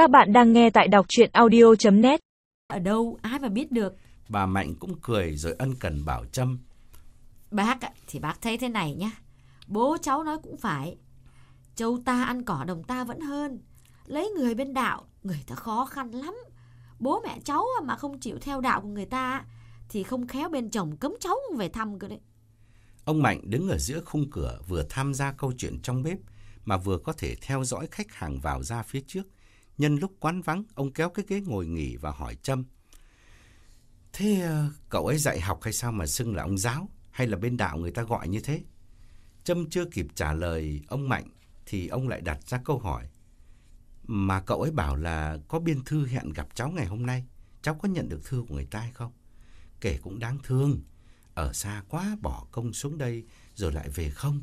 Các bạn đang nghe tại đọc chuyện audio.net Ở đâu ai mà biết được. Bà Mạnh cũng cười rồi ân cần bảo Trâm. Bác ạ, thì bác thấy thế này nhá. Bố cháu nói cũng phải. Châu ta ăn cỏ đồng ta vẫn hơn. Lấy người bên đạo, người ta khó khăn lắm. Bố mẹ cháu mà không chịu theo đạo của người ta thì không khéo bên chồng cấm cháu về thăm cơ đấy. Ông Mạnh đứng ở giữa khung cửa vừa tham gia câu chuyện trong bếp mà vừa có thể theo dõi khách hàng vào ra phía trước. Nhân lúc quán vắng, ông kéo cái ghế ngồi nghỉ và hỏi Trâm. Thế ờ, cậu ấy dạy học hay sao mà xưng là ông giáo? Hay là bên đạo người ta gọi như thế? Trâm chưa kịp trả lời ông Mạnh thì ông lại đặt ra câu hỏi. Mà cậu ấy bảo là có biên thư hẹn gặp cháu ngày hôm nay. Cháu có nhận được thư của người ta hay không? Kể cũng đáng thương. Ở xa quá bỏ công xuống đây rồi lại về không?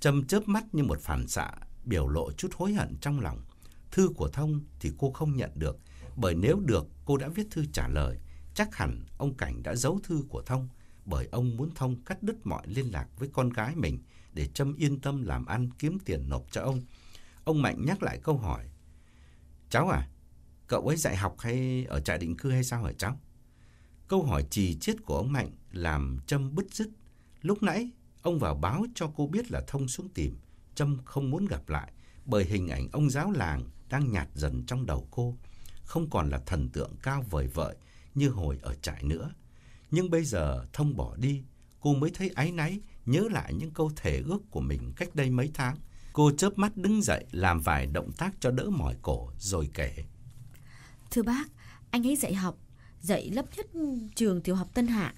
Trâm chớp mắt như một phản xạ, biểu lộ chút hối hận trong lòng. Thư của Thông thì cô không nhận được, bởi nếu được cô đã viết thư trả lời. Chắc hẳn ông Cảnh đã giấu thư của Thông, bởi ông muốn Thông cắt đứt mọi liên lạc với con gái mình để Trâm yên tâm làm ăn kiếm tiền nộp cho ông. Ông Mạnh nhắc lại câu hỏi. Cháu à, cậu ấy dạy học hay ở trại định cư hay sao hả cháu? Câu hỏi trì chiết của ông Mạnh làm Trâm bứt rứt. Lúc nãy, ông vào báo cho cô biết là Thông xuống tìm. Trâm không muốn gặp lại, bởi hình ảnh ông giáo làng đang nhạt dần trong đầu cô. Không còn là thần tượng cao vời vợi như hồi ở trại nữa. Nhưng bây giờ Thông bỏ đi, cô mới thấy áy náy nhớ lại những câu thể ước của mình cách đây mấy tháng. Cô chớp mắt đứng dậy làm vài động tác cho đỡ mỏi cổ rồi kể. Thưa bác, anh ấy dạy học, dạy lớp nhất trường tiểu học Tân Hạ.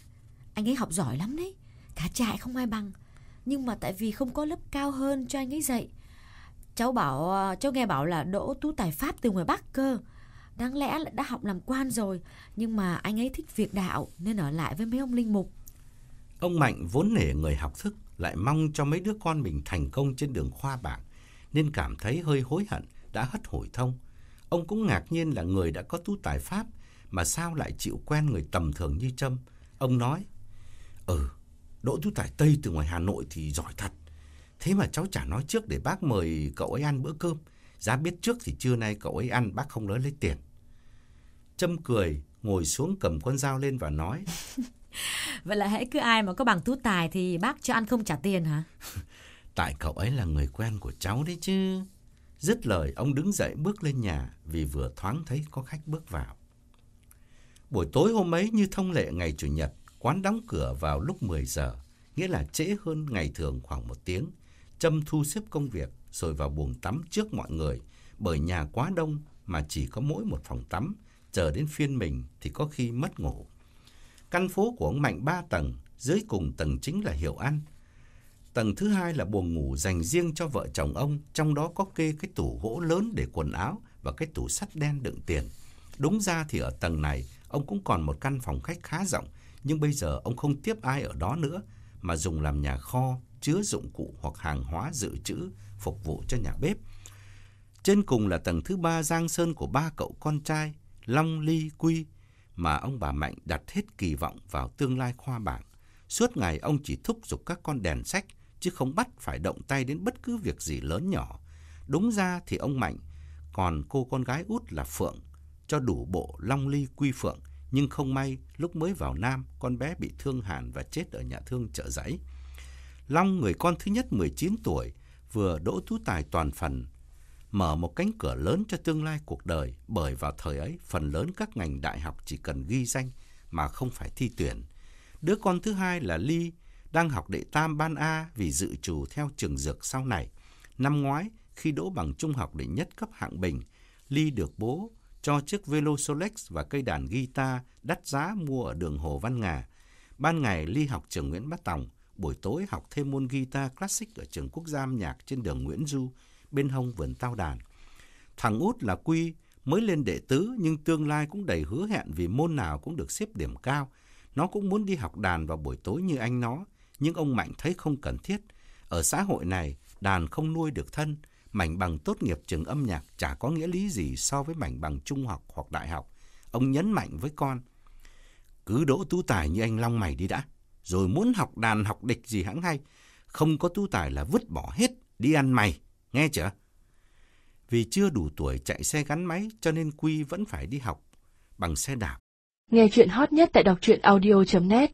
Anh ấy học giỏi lắm đấy, cả trại không ai bằng. Nhưng mà tại vì không có lớp cao hơn cho anh ấy dạy. Cháu bảo, ờ, cháu nghe bảo là đỗ tú tài Pháp từ ngoài Bắc cơ. Đáng lẽ là đã học làm quan rồi, nhưng mà anh ấy thích việc đạo nên ở lại với mấy ông linh mục. Ông Mạnh vốn nể người học thức, lại mong cho mấy đứa con mình thành công trên đường khoa bảng, nên cảm thấy hơi hối hận đã hất hồi thông. Ông cũng ngạc nhiên là người đã có tú tài Pháp mà sao lại chịu quen người tầm thường như Trâm. Ông nói, Ừ, đỗ tú tài Tây từ ngoài Hà Nội thì giỏi thật. Thế mà cháu chả nói trước để bác mời cậu ấy ăn bữa cơm. Giá biết trước thì trưa nay cậu ấy ăn bác không nói lấy tiền. Trâm cười, ngồi xuống cầm con dao lên và nói. Vậy là hãy cứ ai mà có bằng tú tài thì bác cho ăn không trả tiền hả? Tại cậu ấy là người quen của cháu đấy chứ. Dứt lời, ông đứng dậy bước lên nhà vì vừa thoáng thấy có khách bước vào. Buổi tối hôm ấy như thông lệ ngày Chủ nhật, quán đóng cửa vào lúc 10 giờ, nghĩa là trễ hơn ngày thường khoảng một tiếng. Trâm thu xếp công việc rồi vào buồng tắm trước mọi người, bởi nhà quá đông mà chỉ có mỗi một phòng tắm, chờ đến phiên mình thì có khi mất ngủ. Căn phố của ông Mạnh ba tầng, dưới cùng tầng chính là hiệu ăn. Tầng thứ hai là buồng ngủ dành riêng cho vợ chồng ông, trong đó có kê cái tủ gỗ lớn để quần áo và cái tủ sắt đen đựng tiền. Đúng ra thì ở tầng này, ông cũng còn một căn phòng khách khá rộng, nhưng bây giờ ông không tiếp ai ở đó nữa, mà dùng làm nhà kho, chứa dụng cụ hoặc hàng hóa dự trữ, phục vụ cho nhà bếp. Trên cùng là tầng thứ ba giang sơn của ba cậu con trai, Long Ly Quy, mà ông bà Mạnh đặt hết kỳ vọng vào tương lai khoa bảng. Suốt ngày ông chỉ thúc giục các con đèn sách, chứ không bắt phải động tay đến bất cứ việc gì lớn nhỏ. Đúng ra thì ông Mạnh còn cô con gái út là Phượng, cho đủ bộ Long Ly Quy Phượng, nhưng không may lúc mới vào Nam, con bé bị thương hàn và chết ở nhà thương chợ giấy. Long, người con thứ nhất 19 tuổi, vừa đỗ tú tài toàn phần, mở một cánh cửa lớn cho tương lai cuộc đời, bởi vào thời ấy, phần lớn các ngành đại học chỉ cần ghi danh mà không phải thi tuyển. Đứa con thứ hai là Ly, đang học đệ tam ban A vì dự trù theo trường dược sau này. Năm ngoái, khi đỗ bằng trung học đệ nhất cấp hạng bình, Ly được bố cho chiếc velo Solex và cây đàn guitar đắt giá mua ở đường Hồ Văn Ngà. Ban ngày Ly học trường Nguyễn Bát Tòng, buổi tối học thêm môn guitar classic ở trường quốc gia âm nhạc trên đường Nguyễn Du, bên hông vườn tao đàn. Thằng út là Quy, mới lên đệ tứ nhưng tương lai cũng đầy hứa hẹn vì môn nào cũng được xếp điểm cao. Nó cũng muốn đi học đàn vào buổi tối như anh nó, nhưng ông Mạnh thấy không cần thiết. Ở xã hội này, đàn không nuôi được thân, mảnh bằng tốt nghiệp trường âm nhạc chả có nghĩa lý gì so với mảnh bằng trung học hoặc đại học. Ông nhấn mạnh với con, cứ đỗ tú tài như anh Long mày đi đã, rồi muốn học đàn học địch gì hãng hay, không có tú tài là vứt bỏ hết, đi ăn mày, nghe chưa? Vì chưa đủ tuổi chạy xe gắn máy cho nên Quy vẫn phải đi học bằng xe đạp. Nghe chuyện hot nhất tại đọc truyện audio.net